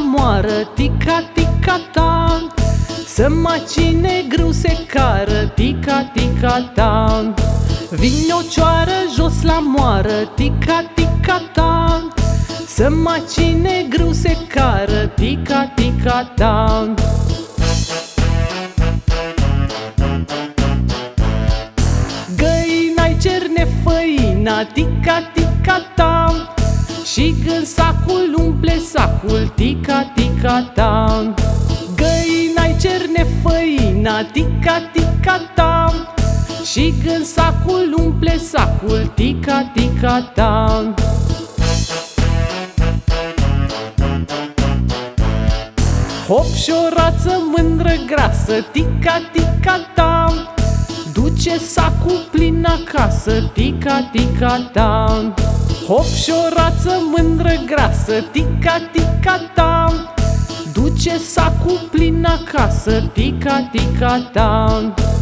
moară, tica, tica, ta. Să macine grâu se cară, tica, tica, ta. Vine o cioară jos la moară, tica, tica, ta. Să macine grâu se cară, tica, tica, ta. Găina-i cerne făina, tica, tica, ta Și când sacul umple sacul, tica, tica, ta Găina-i cerne făina, tica, tica, ta Și când sacul umple sacul, tica, tica, ta Hop și o rață mândră grasă, tica, tica, ta Duce sacul plin acasă, tica, tica, ta Hop și o rață mândră grasă, tica, tica, ta. Duce sacul plin acasă, tica, tica, ta